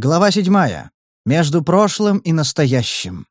Глава седьмая. Между прошлым и настоящим.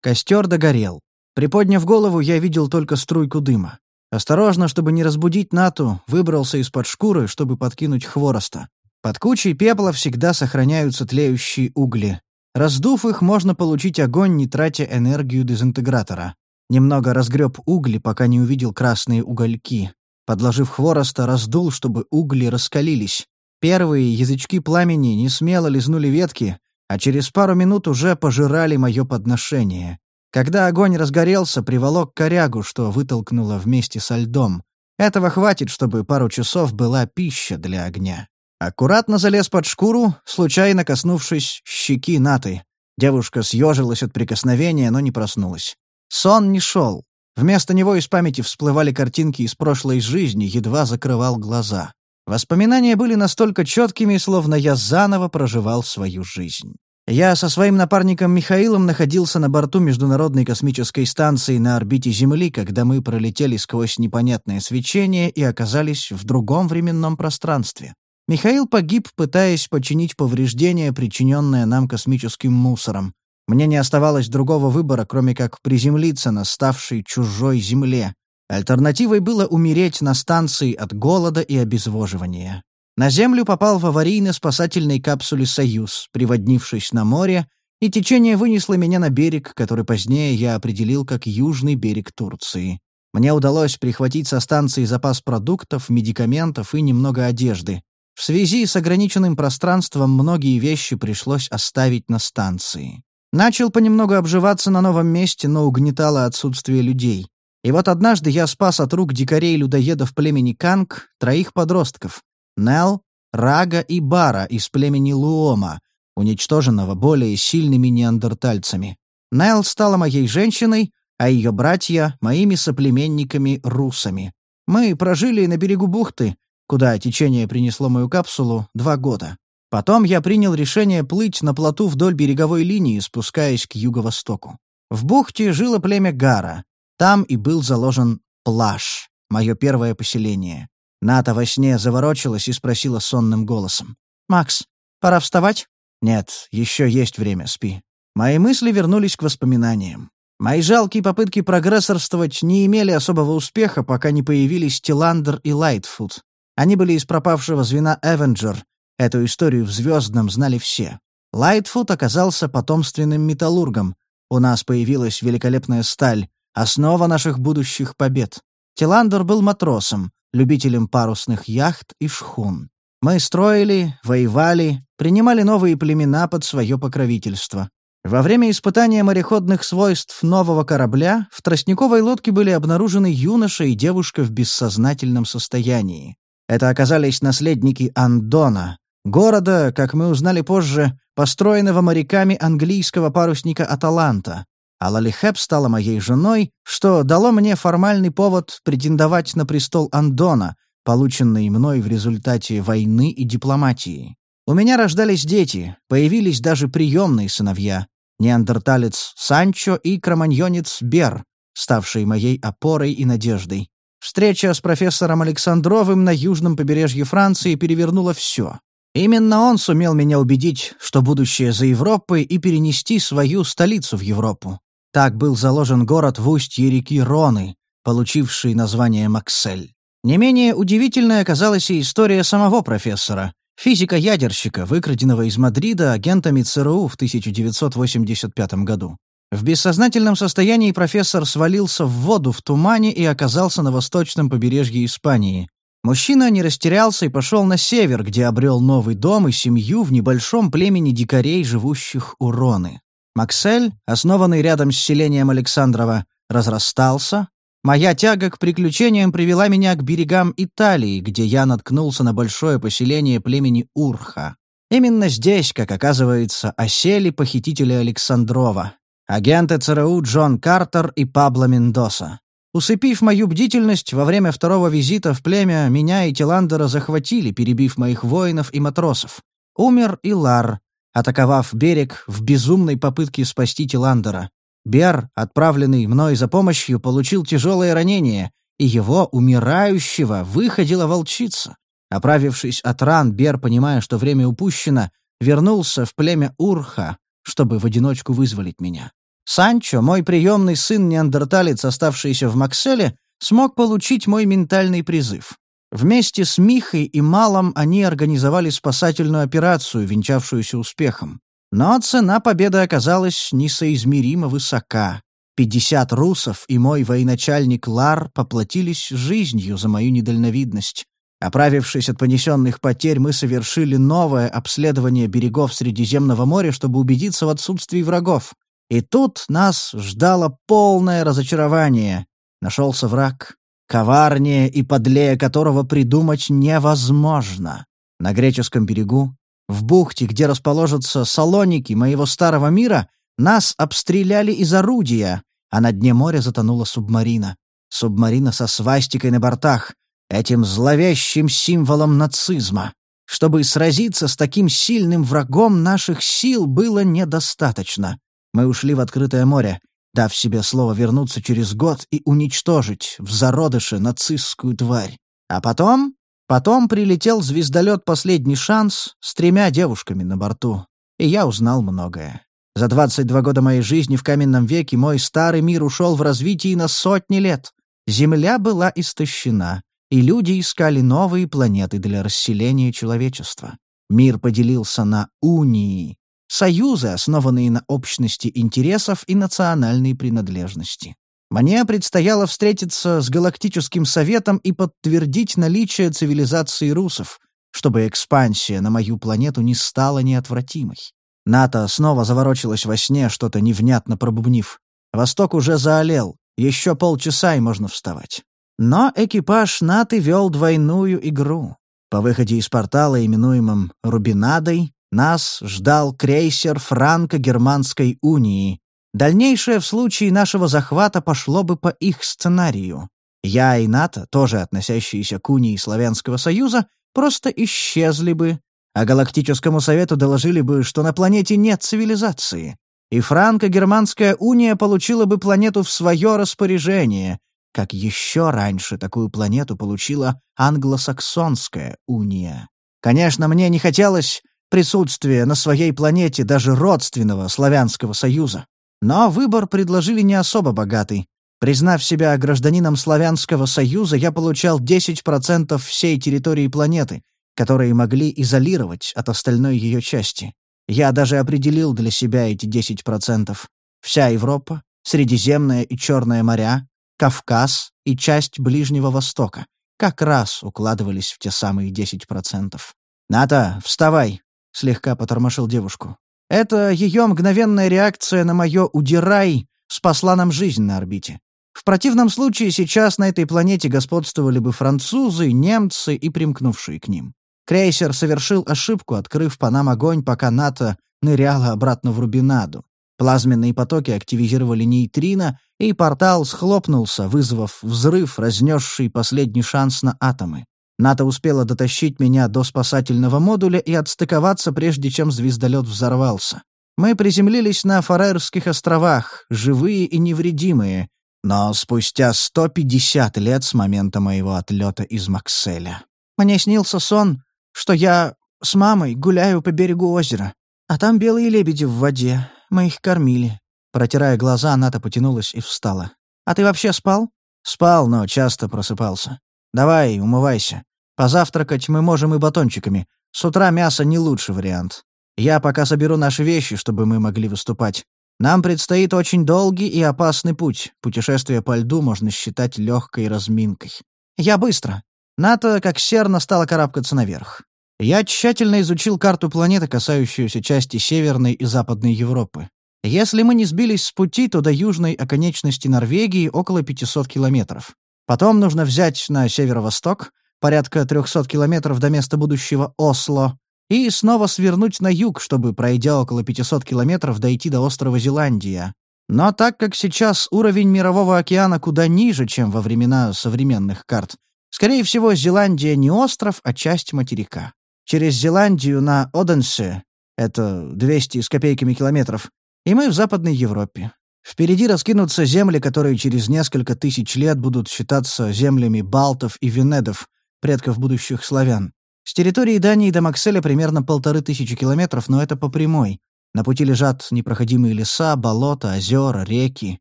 Костер догорел. Приподняв голову, я видел только струйку дыма. Осторожно, чтобы не разбудить Нату, выбрался из-под шкуры, чтобы подкинуть хвороста. Под кучей пепла всегда сохраняются тлеющие угли. Раздув их, можно получить огонь, не тратя энергию дезинтегратора. Немного разгреб угли, пока не увидел красные угольки. Подложив хвороста, раздул, чтобы угли раскалились. Первые язычки пламени не смело лизнули ветки, а через пару минут уже пожирали мое подношение. Когда огонь разгорелся, приволок корягу, что вытолкнуло вместе со льдом. Этого хватит, чтобы пару часов была пища для огня. Аккуратно залез под шкуру, случайно коснувшись щеки Наты. Девушка съежилась от прикосновения, но не проснулась. Сон не шел. Вместо него из памяти всплывали картинки из прошлой жизни, едва закрывал глаза. Воспоминания были настолько четкими, словно я заново проживал свою жизнь. Я со своим напарником Михаилом находился на борту Международной космической станции на орбите Земли, когда мы пролетели сквозь непонятное свечение и оказались в другом временном пространстве. Михаил погиб, пытаясь починить повреждения, причиненные нам космическим мусором. Мне не оставалось другого выбора, кроме как приземлиться на ставшей чужой Земле. Альтернативой было умереть на станции от голода и обезвоживания. На Землю попал в аварийно-спасательной капсуле «Союз», приводнившись на море, и течение вынесло меня на берег, который позднее я определил как южный берег Турции. Мне удалось прихватить со станции запас продуктов, медикаментов и немного одежды. В связи с ограниченным пространством многие вещи пришлось оставить на станции. Начал понемногу обживаться на новом месте, но угнетало отсутствие людей. И вот однажды я спас от рук дикарей-людоедов племени Канг троих подростков — Нел, Рага и Бара из племени Луома, уничтоженного более сильными неандертальцами. Нел стала моей женщиной, а ее братья — моими соплеменниками-русами. Мы прожили на берегу бухты, куда течение принесло мою капсулу, два года. Потом я принял решение плыть на плоту вдоль береговой линии, спускаясь к юго-востоку. В бухте жило племя Гара, там и был заложен плаж, мое первое поселение. Ната во сне заворочилась и спросила сонным голосом. «Макс, пора вставать?» «Нет, еще есть время, спи». Мои мысли вернулись к воспоминаниям. Мои жалкие попытки прогрессорствовать не имели особого успеха, пока не появились Тиландер и Лайтфуд. Они были из пропавшего звена Эвенджер. Эту историю в «Звездном» знали все. Лайтфуд оказался потомственным металлургом. У нас появилась великолепная сталь, Основа наших будущих побед. Тиландер был матросом, любителем парусных яхт и шхун. Мы строили, воевали, принимали новые племена под свое покровительство. Во время испытания мореходных свойств нового корабля в тростниковой лодке были обнаружены юноша и девушка в бессознательном состоянии. Это оказались наследники Андона, города, как мы узнали позже, построенного моряками английского парусника «Аталанта», а Лалихеп стала моей женой, что дало мне формальный повод претендовать на престол Андона, полученный мной в результате войны и дипломатии. У меня рождались дети, появились даже приемные сыновья. Неандерталец Санчо и кроманьонец Бер, ставший моей опорой и надеждой. Встреча с профессором Александровым на южном побережье Франции перевернула все. Именно он сумел меня убедить, что будущее за Европой и перенести свою столицу в Европу. Так был заложен город в устье реки Роны, получивший название Максель. Не менее удивительной оказалась и история самого профессора, физика-ядерщика, выкраденного из Мадрида агентами ЦРУ в 1985 году. В бессознательном состоянии профессор свалился в воду в тумане и оказался на восточном побережье Испании. Мужчина не растерялся и пошел на север, где обрел новый дом и семью в небольшом племени дикарей, живущих у Роны. Максель, основанный рядом с селением Александрова, разрастался. Моя тяга к приключениям привела меня к берегам Италии, где я наткнулся на большое поселение племени Урха. Именно здесь, как оказывается, осели похитители Александрова. Агенты ЦРУ Джон Картер и Пабло Мендоса. Усыпив мою бдительность, во время второго визита в племя меня и Тиландера захватили, перебив моих воинов и матросов. Умер и Лар, атаковав берег в безумной попытке спасти Тиландера. Бер, отправленный мной за помощью, получил тяжелое ранение, и его, умирающего, выходила волчица. Оправившись от ран, Бер, понимая, что время упущено, вернулся в племя Урха, чтобы в одиночку вызволить меня. Санчо, мой приемный сын-неандерталец, оставшийся в Макселе, смог получить мой ментальный призыв. Вместе с Михой и Малом они организовали спасательную операцию, венчавшуюся успехом. Но цена победы оказалась несоизмеримо высока. Пятьдесят русов и мой военачальник Лар поплатились жизнью за мою недальновидность. Оправившись от понесенных потерь, мы совершили новое обследование берегов Средиземного моря, чтобы убедиться в отсутствии врагов. И тут нас ждало полное разочарование. Нашелся враг, коварнее и подлее которого придумать невозможно. На греческом берегу, в бухте, где расположатся салоники моего старого мира, нас обстреляли из орудия, а на дне моря затонула субмарина. Субмарина со свастикой на бортах, этим зловещим символом нацизма. Чтобы сразиться с таким сильным врагом, наших сил было недостаточно. Мы ушли в открытое море, дав себе слово вернуться через год и уничтожить в зародыше нацистскую тварь. А потом... Потом прилетел звездолет «Последний шанс» с тремя девушками на борту. И я узнал многое. За 22 года моей жизни в каменном веке мой старый мир ушел в развитии на сотни лет. Земля была истощена, и люди искали новые планеты для расселения человечества. Мир поделился на унии, союзы, основанные на общности интересов и национальной принадлежности. Мне предстояло встретиться с Галактическим Советом и подтвердить наличие цивилизации русов, чтобы экспансия на мою планету не стала неотвратимой. НАТО снова заворочилась во сне, что-то невнятно пробубнив. Восток уже заолел, еще полчаса и можно вставать. Но экипаж НАТО вел двойную игру. По выходе из портала, именуемым «Рубинадой», нас ждал крейсер Франко-Германской унии. Дальнейшее в случае нашего захвата пошло бы по их сценарию. Я и НАТО, тоже относящиеся к унии Славянского Союза, просто исчезли бы, а Галактическому Совету доложили бы, что на планете нет цивилизации. И Франко-Германская уния получила бы планету в свое распоряжение, как еще раньше такую планету получила Англосаксонская уния. Конечно, мне не хотелось присутствие на своей планете даже родственного славянского союза. Но выбор предложили не особо богатый. Признав себя гражданином Славянского союза, я получал 10% всей территории планеты, которые могли изолировать от остальной ее части. Я даже определил для себя эти 10%. Вся Европа, Средиземное и Черное моря, Кавказ и часть Ближнего Востока как раз укладывались в те самые 10%. «Ната, вставай!» — слегка потормошил девушку. «Это ее мгновенная реакция на мое «удирай» спасла нам жизнь на орбите. В противном случае сейчас на этой планете господствовали бы французы, немцы и примкнувшие к ним. Крейсер совершил ошибку, открыв по нам огонь, пока НАТО ныряло обратно в Рубинаду. Плазменные потоки активизировали нейтрино, и портал схлопнулся, вызвав взрыв, разнесший последний шанс на атомы. НАТО успела дотащить меня до спасательного модуля и отстыковаться, прежде чем звездолет взорвался. Мы приземлились на Фарерских островах, живые и невредимые, но спустя 150 лет с момента моего отлета из Макселя. Мне снился сон, что я с мамой гуляю по берегу озера, а там белые лебеди в воде, мы их кормили. Протирая глаза, Ната потянулась и встала. «А ты вообще спал?» «Спал, но часто просыпался. Давай, умывайся. Позавтракать мы можем и батончиками. С утра мясо не лучший вариант. Я пока соберу наши вещи, чтобы мы могли выступать. Нам предстоит очень долгий и опасный путь. Путешествие по льду можно считать легкой разминкой. Я быстро. Ната, как серна, стала карабкаться наверх. Я тщательно изучил карту планеты, касающуюся части Северной и Западной Европы. Если мы не сбились с пути, то до южной оконечности Норвегии около 500 километров. Потом нужно взять на северо-восток, порядка 300 километров до места будущего Осло, и снова свернуть на юг, чтобы, пройдя около 500 километров, дойти до острова Зеландия. Но так как сейчас уровень Мирового океана куда ниже, чем во времена современных карт, скорее всего, Зеландия не остров, а часть материка. Через Зеландию на Оденсе, это 200 с копейками километров, и мы в Западной Европе. Впереди раскинутся земли, которые через несколько тысяч лет будут считаться землями балтов и венедов, предков будущих славян. С территории Дании до Макселя примерно полторы тысячи километров, но это по прямой. На пути лежат непроходимые леса, болота, озера, реки.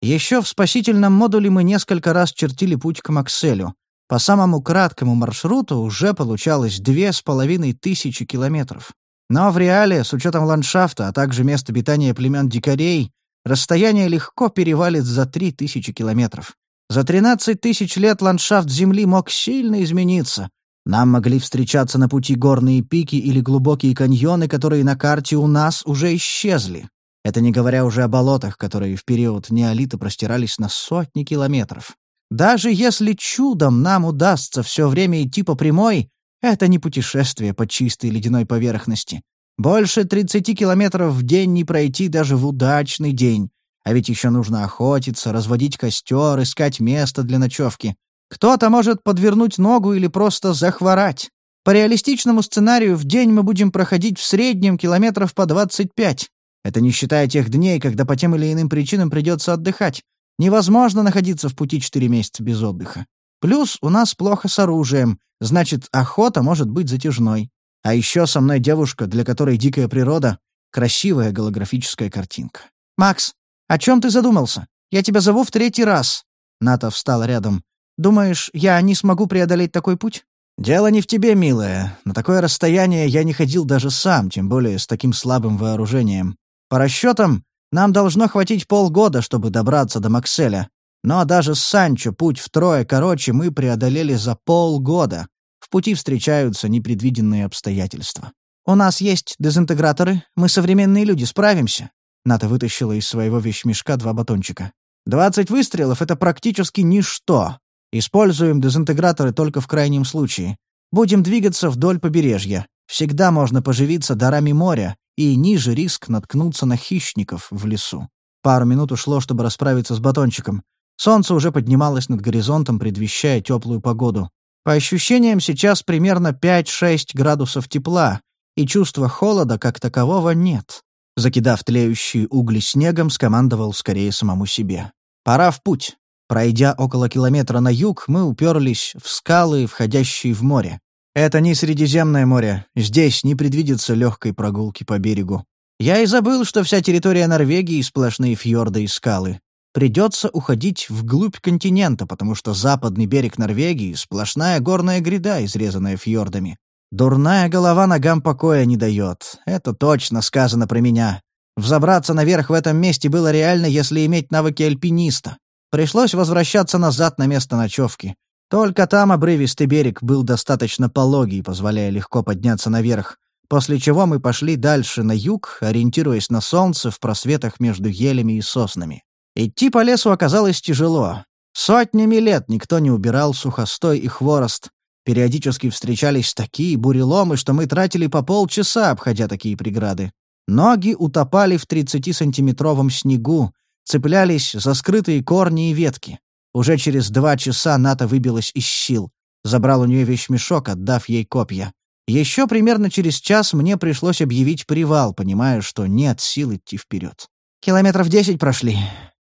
Еще в спасительном модуле мы несколько раз чертили путь к Макселю. По самому краткому маршруту уже получалось две с половиной тысячи километров. Но в реале, с учетом ландшафта, а также места обитания племен дикарей, расстояние легко перевалит за три тысячи километров. За 13 тысяч лет ландшафт Земли мог сильно измениться. Нам могли встречаться на пути горные пики или глубокие каньоны, которые на карте у нас уже исчезли. Это не говоря уже о болотах, которые в период неолита простирались на сотни километров. Даже если чудом нам удастся все время идти по прямой, это не путешествие по чистой ледяной поверхности. Больше 30 километров в день не пройти даже в удачный день. А ведь еще нужно охотиться, разводить костер, искать место для ночевки. Кто-то может подвернуть ногу или просто захворать. По реалистичному сценарию в день мы будем проходить в среднем километров по 25. Это не считая тех дней, когда по тем или иным причинам придется отдыхать. Невозможно находиться в пути 4 месяца без отдыха. Плюс у нас плохо с оружием, значит, охота может быть затяжной. А еще со мной девушка, для которой дикая природа — красивая голографическая картинка. «Макс, о чем ты задумался? Я тебя зову в третий раз». Ната встала рядом. «Думаешь, я не смогу преодолеть такой путь?» «Дело не в тебе, милая. На такое расстояние я не ходил даже сам, тем более с таким слабым вооружением. По расчетам, нам должно хватить полгода, чтобы добраться до Макселя. Но даже с Санчо путь втрое короче мы преодолели за полгода. В пути встречаются непредвиденные обстоятельства. «У нас есть дезинтеграторы, мы современные люди, справимся». Ната вытащила из своего вещмешка два батончика. «Двадцать выстрелов — это практически ничто. Используем дезинтеграторы только в крайнем случае. Будем двигаться вдоль побережья. Всегда можно поживиться дарами моря, и ниже риск наткнуться на хищников в лесу. Пару минут ушло, чтобы расправиться с батончиком. Солнце уже поднималось над горизонтом, предвещая теплую погоду. По ощущениям, сейчас примерно 5-6 градусов тепла, и чувства холода как такового нет. Закидав тлеющие угли снегом, скомандовал скорее самому себе. «Пора в путь». Пройдя около километра на юг, мы уперлись в скалы, входящие в море. Это не Средиземное море. Здесь не предвидится легкой прогулки по берегу. Я и забыл, что вся территория Норвегии — сплошные фьорды и скалы. Придется уходить вглубь континента, потому что западный берег Норвегии — сплошная горная гряда, изрезанная фьордами. Дурная голова ногам покоя не дает. Это точно сказано про меня. Взобраться наверх в этом месте было реально, если иметь навыки альпиниста. Пришлось возвращаться назад на место ночевки. Только там обрывистый берег был достаточно пологий, позволяя легко подняться наверх, после чего мы пошли дальше на юг, ориентируясь на солнце в просветах между елями и соснами. Идти по лесу оказалось тяжело. Сотнями лет никто не убирал сухостой и хворост. Периодически встречались такие буреломы, что мы тратили по полчаса, обходя такие преграды. Ноги утопали в 30-сантиметровом снегу, цеплялись за скрытые корни и ветки. Уже через два часа Ната выбилась из сил. Забрал у нее вещмешок, отдав ей копья. Еще примерно через час мне пришлось объявить привал, понимая, что нет сил идти вперед. Километров десять прошли.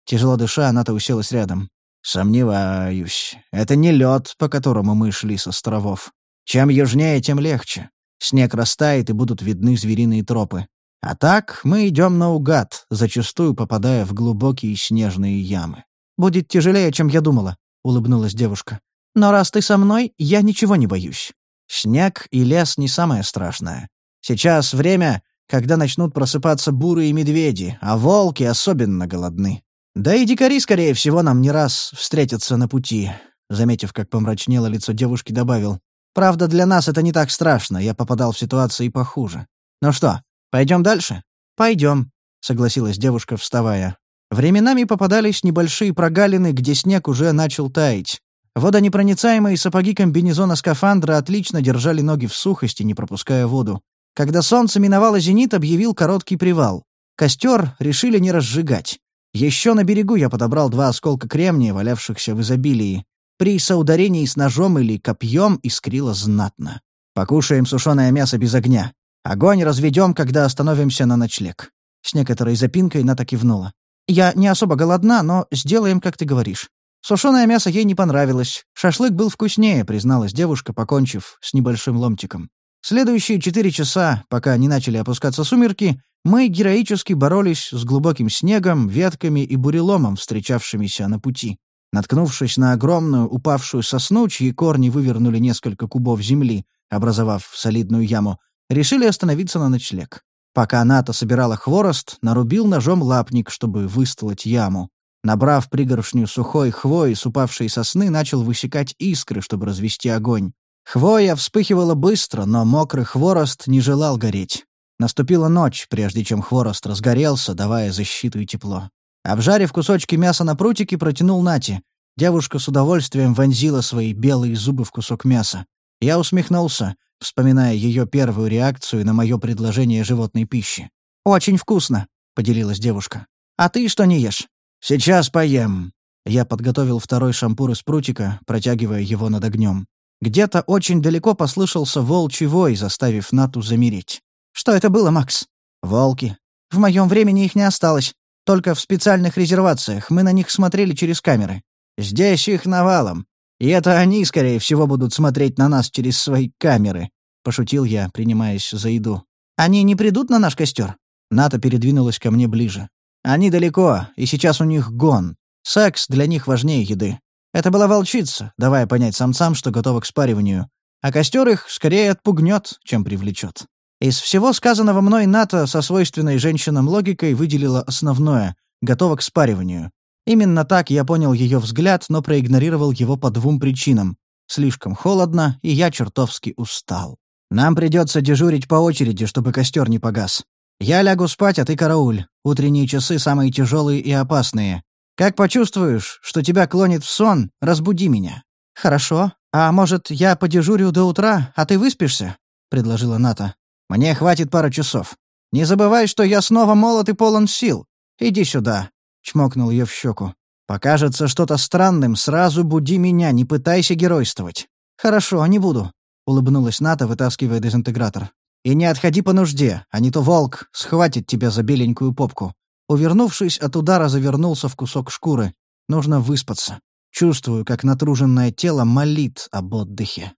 Тяжело дыша, Ната уселась рядом. «Сомневаюсь. Это не лед, по которому мы шли с островов. Чем южнее, тем легче. Снег растает, и будут видны звериные тропы. А так мы идем наугад, зачастую попадая в глубокие снежные ямы. «Будет тяжелее, чем я думала», — улыбнулась девушка. «Но раз ты со мной, я ничего не боюсь. Снег и лес не самое страшное. Сейчас время, когда начнут просыпаться бурые медведи, а волки особенно голодны. Да и дикари, скорее всего, нам не раз встретятся на пути», заметив, как помрачнело лицо девушки, добавил. «Правда, для нас это не так страшно, я попадал в ситуации похуже. Ну что, пойдем дальше?» «Пойдем», — согласилась девушка, вставая. Временами попадались небольшие прогалины, где снег уже начал таять. Водонепроницаемые сапоги комбинезона скафандра отлично держали ноги в сухости, не пропуская воду. Когда солнце миновало зенит, объявил короткий привал. Костер решили не разжигать. Еще на берегу я подобрал два осколка кремния, валявшихся в изобилии. При соударении с ножом или копьем искрило знатно. Покушаем сушеное мясо без огня. Огонь разведем, когда остановимся на ночлег. С некоторой запинкой Ната кивнула. «Я не особо голодна, но сделаем, как ты говоришь». Сушеное мясо ей не понравилось. Шашлык был вкуснее, призналась девушка, покончив с небольшим ломтиком. Следующие четыре часа, пока не начали опускаться сумерки, мы героически боролись с глубоким снегом, ветками и буреломом, встречавшимися на пути. Наткнувшись на огромную упавшую сосну, чьи корни вывернули несколько кубов земли, образовав солидную яму, решили остановиться на ночлег. Пока Ната собирала хворост, нарубил ножом лапник, чтобы выстлать яму. Набрав пригоршню сухой хвои с упавшей сосны, начал высекать искры, чтобы развести огонь. Хвоя вспыхивала быстро, но мокрый хворост не желал гореть. Наступила ночь, прежде чем хворост разгорелся, давая защиту и тепло. Обжарив кусочки мяса на прутике, протянул Нати. Девушка с удовольствием вонзила свои белые зубы в кусок мяса. Я усмехнулся, вспоминая ее первую реакцию на мое предложение животной пищи. «Очень вкусно», — поделилась девушка. «А ты что не ешь?» «Сейчас поем». Я подготовил второй шампур из прутика, протягивая его над огнем. Где-то очень далеко послышался волчий вой, заставив Нату замереть. «Что это было, Макс?» «Волки. В моем времени их не осталось. Только в специальных резервациях. Мы на них смотрели через камеры. Здесь их навалом. И это они, скорее всего, будут смотреть на нас через свои камеры», — пошутил я, принимаясь за еду. «Они не придут на наш костер?» Ната передвинулась ко мне ближе. Они далеко, и сейчас у них гон. Секс для них важнее еды. Это была волчица, давая понять самцам, что готова к спариванию. А костер их скорее отпугнет, чем привлечет. Из всего сказанного мной НАТО со свойственной женщинам логикой выделила основное — готова к спариванию. Именно так я понял ее взгляд, но проигнорировал его по двум причинам. Слишком холодно, и я чертовски устал. Нам придется дежурить по очереди, чтобы костер не погас. Я лягу спать, а ты карауль. Утренние часы самые тяжелые и опасные. Как почувствуешь, что тебя клонит в сон, разбуди меня». «Хорошо. А может, я подежурю до утра, а ты выспишься?» — предложила Ната. «Мне хватит пары часов. Не забывай, что я снова молод и полон сил. Иди сюда», — чмокнул ее в щеку. «Покажется что-то странным, сразу буди меня, не пытайся геройствовать». «Хорошо, не буду», — улыбнулась Ната, вытаскивая дезинтегратор. И не отходи по нужде, а не то волк схватит тебя за беленькую попку. Увернувшись от удара, завернулся в кусок шкуры. Нужно выспаться. Чувствую, как натруженное тело молит об отдыхе.